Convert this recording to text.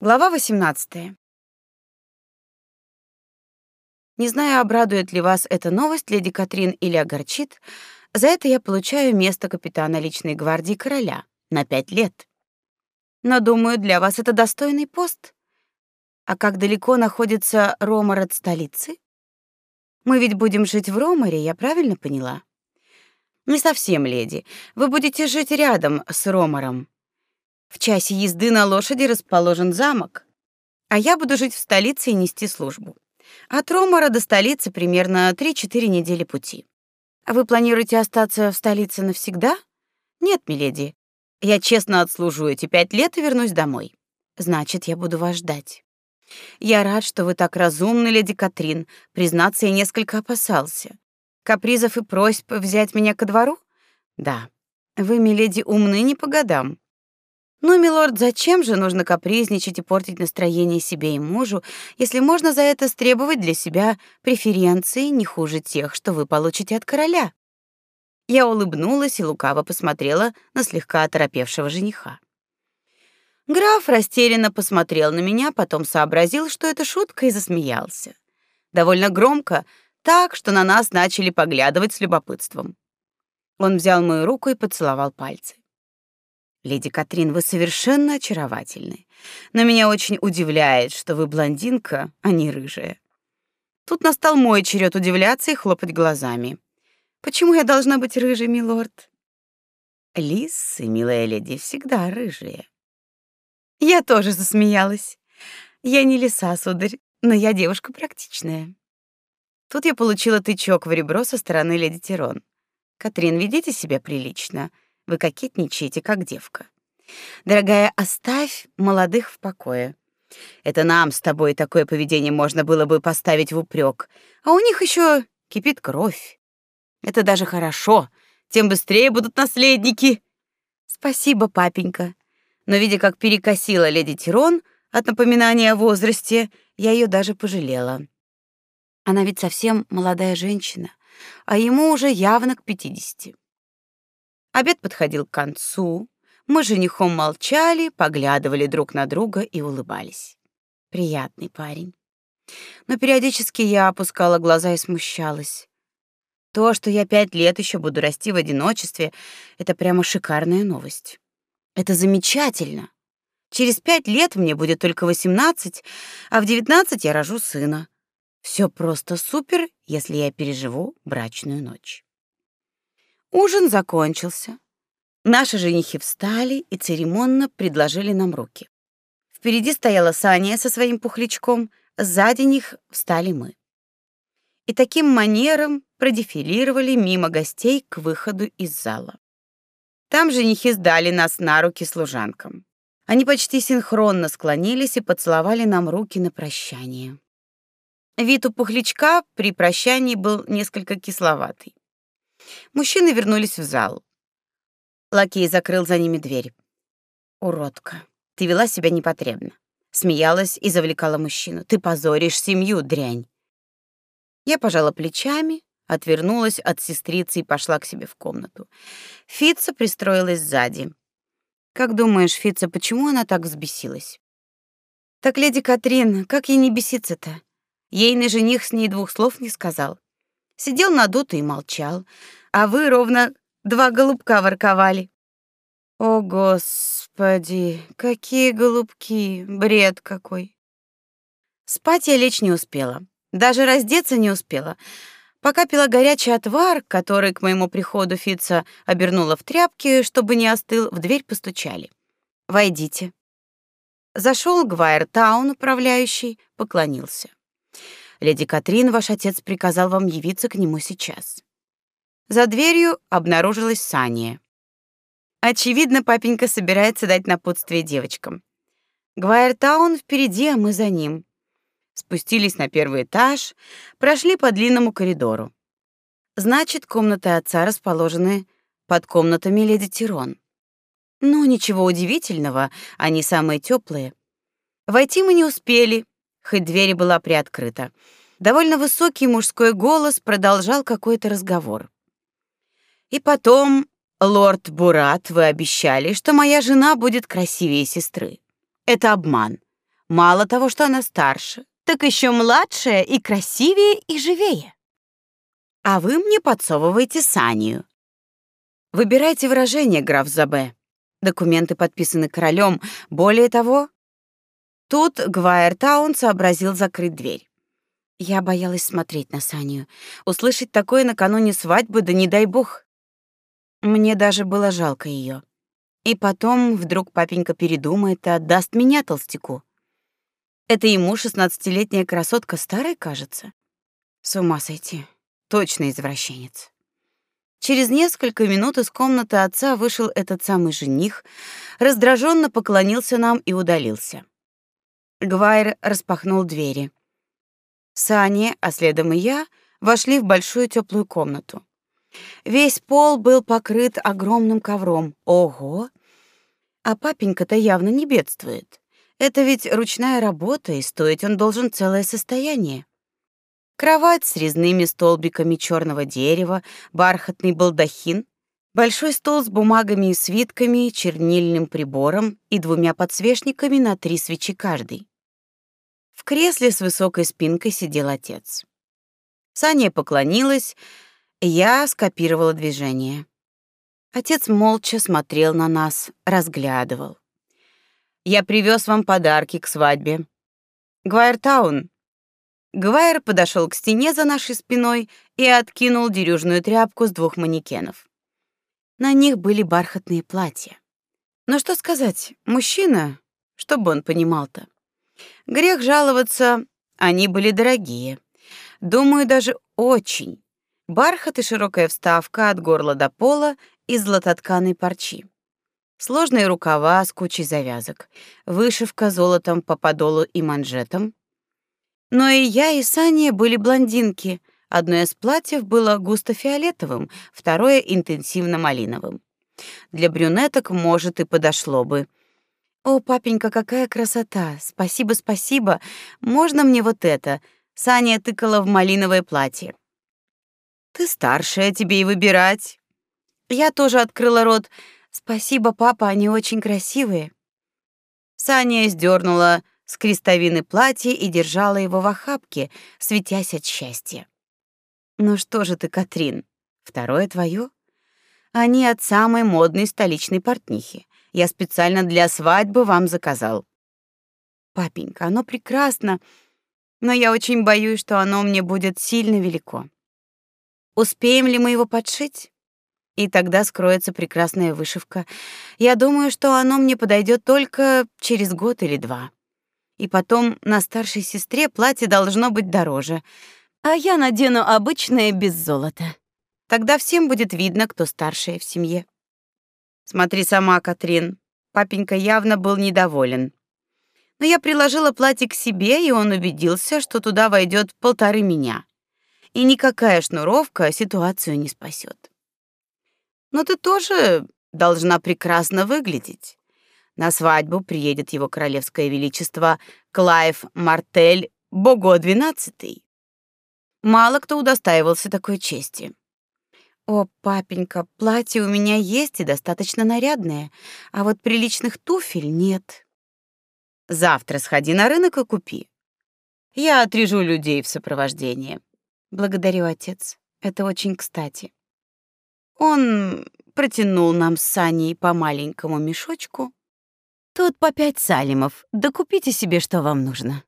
Глава 18. Не знаю, обрадует ли вас эта новость, леди Катрин, или огорчит. За это я получаю место капитана личной гвардии короля на пять лет. Но думаю, для вас это достойный пост. А как далеко находится Ромар от столицы? Мы ведь будем жить в Ромаре, я правильно поняла? Не совсем, леди. Вы будете жить рядом с Ромаром. В часе езды на лошади расположен замок, а я буду жить в столице и нести службу. От Ромара до столицы примерно 3-4 недели пути. А вы планируете остаться в столице навсегда? Нет, миледи. Я честно отслужу эти пять лет и вернусь домой. Значит, я буду вас ждать. Я рад, что вы так разумны, леди Катрин. Признаться, я несколько опасался. Капризов и просьб взять меня ко двору? Да. Вы, миледи, умны не по годам. Ну, милорд, зачем же нужно капризничать и портить настроение себе и мужу, если можно за это стребовать для себя преференции не хуже тех, что вы получите от короля? Я улыбнулась и лукаво посмотрела на слегка оторопевшего жениха. Граф растерянно посмотрел на меня, потом сообразил, что это шутка, и засмеялся. Довольно громко, так, что на нас начали поглядывать с любопытством. Он взял мою руку и поцеловал пальцы. Леди Катрин, вы совершенно очаровательны. Но меня очень удивляет, что вы блондинка, а не рыжая. Тут настал мой черед удивляться и хлопать глазами. Почему я должна быть рыжей, милорд? Лисы, милая леди, всегда рыжие. Я тоже засмеялась. Я не лиса, сударь, но я девушка практичная. Тут я получила тычок в ребро со стороны леди Тирон. Катрин, ведите себя прилично. Вы кокетничаете, как девка. Дорогая, оставь молодых в покое. Это нам с тобой такое поведение можно было бы поставить в упрек, а у них еще кипит кровь. Это даже хорошо, тем быстрее будут наследники. Спасибо, папенька. Но видя, как перекосила леди Тирон от напоминания о возрасте, я ее даже пожалела. Она ведь совсем молодая женщина, а ему уже явно к пятидесяти. Обед подходил к концу. Мы с женихом молчали, поглядывали друг на друга и улыбались. Приятный парень. Но периодически я опускала глаза и смущалась. То, что я пять лет еще буду расти в одиночестве, это прямо шикарная новость. Это замечательно. Через пять лет мне будет только восемнадцать, а в девятнадцать я рожу сына. Все просто супер, если я переживу брачную ночь. Ужин закончился. Наши женихи встали и церемонно предложили нам руки. Впереди стояла Саня со своим пухлячком, сзади них встали мы. И таким манером продефилировали мимо гостей к выходу из зала. Там женихи сдали нас на руки служанкам. Они почти синхронно склонились и поцеловали нам руки на прощание. Вид у пухлячка при прощании был несколько кисловатый. Мужчины вернулись в зал. Лакей закрыл за ними дверь. Уродка, ты вела себя непотребно. Смеялась и завлекала мужчину. Ты позоришь семью, дрянь. Я пожала плечами, отвернулась от сестрицы и пошла к себе в комнату. Фица пристроилась сзади. Как думаешь, Фица, почему она так взбесилась? Так леди Катрин, как ей не беситься-то? Ейный жених с ней двух слов не сказал. Сидел надутый и молчал, а вы ровно два голубка ворковали. О, господи, какие голубки, бред какой. Спать я лечь не успела, даже раздеться не успела. Пока пила горячий отвар, который к моему приходу Фица обернула в тряпки, чтобы не остыл, в дверь постучали. Войдите. Зашел Гвайер Таун, управляющий, поклонился. Леди Катрин, ваш отец приказал вам явиться к нему сейчас. За дверью обнаружилась Сания. Очевидно, папенька собирается дать напутствие девочкам. Гвайертаун впереди, а мы за ним. Спустились на первый этаж, прошли по длинному коридору. Значит, комнаты отца расположены под комнатами леди Тирон. Ну, ничего удивительного, они самые теплые. Войти мы не успели, хоть дверь была приоткрыта. Довольно высокий мужской голос продолжал какой-то разговор. И потом, лорд Бурат, вы обещали, что моя жена будет красивее сестры. Это обман. Мало того, что она старше, так еще младшая и красивее и живее. А вы мне подсовываете Санию. Выбирайте выражение, граф Забе. Документы подписаны королем. Более того, тут Гвайертаун сообразил закрыть дверь. Я боялась смотреть на Санию. Услышать такое накануне свадьбы, да не дай бог. Мне даже было жалко ее. И потом вдруг папенька передумает и отдаст меня толстяку. Это ему шестнадцатилетняя красотка старой кажется. С ума сойти. Точно извращенец. Через несколько минут из комнаты отца вышел этот самый жених, раздраженно поклонился нам и удалился. Гвайр распахнул двери. Сани, а следом и я, вошли в большую теплую комнату. Весь пол был покрыт огромным ковром. Ого! А папенька-то явно не бедствует. Это ведь ручная работа, и стоить он должен целое состояние. Кровать с резными столбиками черного дерева, бархатный балдахин, большой стол с бумагами и свитками, чернильным прибором и двумя подсвечниками на три свечи каждый. В кресле с высокой спинкой сидел отец. Саня поклонилась, я скопировала движение. Отец молча смотрел на нас, разглядывал. Я привез вам подарки к свадьбе. Гвайртаун. Гвайр подошел к стене за нашей спиной и откинул дерюжную тряпку с двух манекенов. На них были бархатные платья. Но что сказать, мужчина, чтобы он понимал-то. Грех жаловаться, они были дорогие. Думаю, даже очень. Бархат и широкая вставка от горла до пола из златотканой парчи. Сложные рукава с кучей завязок, вышивка золотом по подолу и манжетам. Но и я, и Саня были блондинки. Одно из платьев было густо-фиолетовым, второе — интенсивно-малиновым. Для брюнеток, может, и подошло бы. «О, папенька, какая красота! Спасибо, спасибо! Можно мне вот это?» Саня тыкала в малиновое платье. Ты старшая, тебе и выбирать. Я тоже открыла рот. Спасибо, папа, они очень красивые. Саня сдернула с крестовины платье и держала его в охапке, светясь от счастья. Ну что же ты, Катрин, второе твое? Они от самой модной столичной портнихи. Я специально для свадьбы вам заказал. Папенька, оно прекрасно, но я очень боюсь, что оно мне будет сильно велико. Успеем ли мы его подшить? И тогда скроется прекрасная вышивка. Я думаю, что оно мне подойдет только через год или два. И потом на старшей сестре платье должно быть дороже, а я надену обычное без золота. Тогда всем будет видно, кто старшая в семье. Смотри сама, Катрин. Папенька явно был недоволен. Но я приложила платье к себе, и он убедился, что туда войдет полторы меня и никакая шнуровка ситуацию не спасет. Но ты тоже должна прекрасно выглядеть. На свадьбу приедет его королевское величество Клайв Мартель Бого XII. Мало кто удостаивался такой чести. О, папенька, платье у меня есть и достаточно нарядное, а вот приличных туфель нет. Завтра сходи на рынок и купи. Я отрежу людей в сопровождении. Благодарю, отец. Это очень кстати. Он протянул нам с Саней по маленькому мешочку. Тут по пять салимов. Да купите себе, что вам нужно.